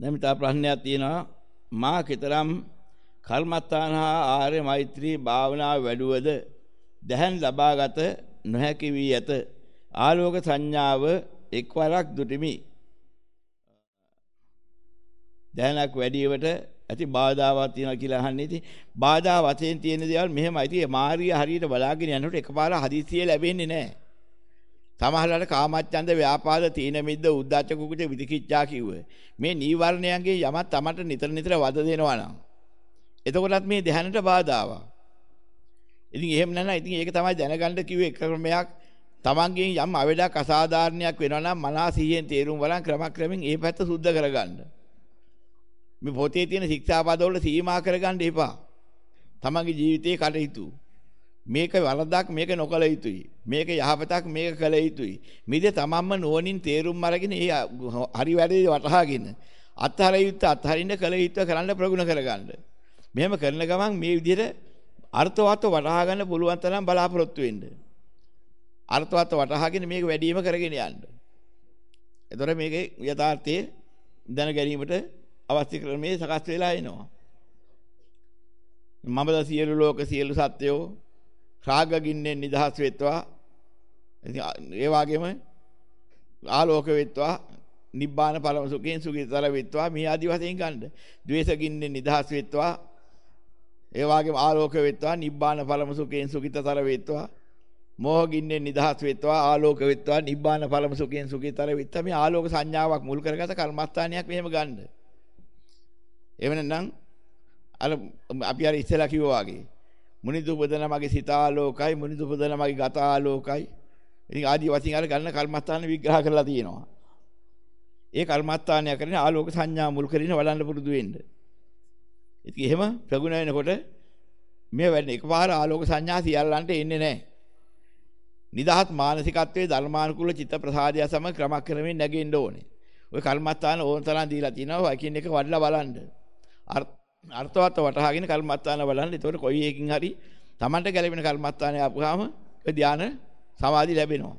දැන් තව ප්‍රශ්නයක් තියෙනවා. මා කතරම් කර්මත්තාන හා ආර්ය මෛත්‍රී භාවනාව වැඩුවද දැහන් ලබාගත නොහැකි වී ඇත. ආලෝක සංඥාව එක්වරක් දුටිමි. දැහනක් වැඩිවට ඇති බාධාවක් තියෙනවා කියලා අහන්නේ. ඉතින් බාධා වශයෙන් තියෙන දේවල් මෙහෙමයි. ඉතින් මාර්ගය හරියට බලාගෙන යනකොට එකපාර හදිස්සිය ලැබෙන්නේ නැහැ. සමහරවිට කාමච්ඡන්ද ව්‍යාපාද තීන මිද්ද උද්ධච්ච කුකුච විදිකිච්ඡා කිව්ව. මේ නීවරණයන්ගේ යමක් තමට නිතර නිතර වද දෙනවා නම්. එතකොටත් මේ ධ්‍යානට බාධාවක්. ඉතින් එහෙම නැත්නම් ඉතින් ඒක තමයි දැනගන්න කිව්වේ එක ක්‍රමයක්. තමන්ගෙන් යම් අවඩක් අසාධාරණයක් වෙනවා නම් මනස සිහියෙන් තේරුම් බලන් ක්‍රමක්‍රමෙන් ඒ පැත්ත සුද්ධ කරගන්න. මේ පොතේ තියෙන ශික්ෂාපදවල සීමා කරගන්න එපා. තමන්ගේ ජීවිතයේ කටයුතු. මේක වරදක් මේක නොකළ යුතුයි. මේක යහපතක් මේක කළ යුතුයි. මිද තමන්ම නුවණින් තේරුම් අරගෙන ඒ හරි වැඩේ වටහාගෙන අත්හර යුත්ත අත්හරින්න කළ යුත්ත කරන්න ප්‍රගුණ කරගන්න. මෙහෙම කරන ගමන් මේ විදිහට අර්ථවත්ව වටහා ගන්න පුළුවන් තරම් බලාපොරොත්තු වෙන්න. අර්ථවත්ව වටහාගෙන මේක වැඩිම කරගෙන යන්න. එතකොට මේකේ යථාර්ථයේ දැන ගැනීමට අවශ්‍ය ක්‍රමයේ සකස් වෙලා එනවා. මමද සියලු ලෝක සියලු සත්වයෝ රාග ගින්නෙන් නිදහස් වෙත්වා. ඒ වගේම ආලෝක වෙත්වා නිබ්බාන පරම සුඛයෙන් සුඛිතතර වෙත්වා මේ ආදි වශයෙන් ගන්න. ද්වේෂ ගින්නෙන් නිදහස් වෙත්වා. ඒ වගේම ආලෝක වෙත්වා නිබ්බාන පරම සුඛයෙන් සුඛිතතර වෙත්වා. මෝහ ගින්නෙන් නිදහස් වෙත්වා ආලෝක වෙත්වා නිබ්බාන පරම සුඛයෙන් සුඛිතතර වෙත්වා මේ ආලෝක සංඥාවක් මුල් කරගත කර්මස්ථානයක් මෙහෙම ගන්න. එහෙම නැත්නම් අර අපි අර ඉස්සෙල්ලා කිව්වා වගේ මුනිදු උපදන මගේ සිත ආලෝකයි මුනිදු උපදන මගේ ගත ආලෝකයි ඉතින් ආදි වශයෙන් අර ගන්න කර්මස්ථාන විග්‍රහ කරලා තියෙනවා. ඒ කර්මස්ථානය කරගෙන ආලෝක සංඥා මුල් කරගෙන වඩන්න පුරුදු වෙන්න. ඉතින් එහෙම ප්‍රගුණ වෙනකොට මේ වැඩ එකපාර ආලෝක සංඥා සියල්ලන්ට එන්නේ නැහැ. නිදහත් මානසිකත්වයේ ධර්මානුකූල චිත්ත ප්‍රසාදය සමග ක්‍රමක්‍රමයෙන් නැගෙන්න ඕනේ. ওই කර්මස්ථාන ඕන තරම් දීලා තිනවා එකින් එක වඩලා බලන්න. අර්ථවත් වටහාගෙන කර්මස්ථාන බලන්න. ඒතකොට කොයි එකකින් හරි Tamanට ගැලපෙන කර්මස්ථානය ආපුවාම ධානය සමාධි ලැබෙනවා.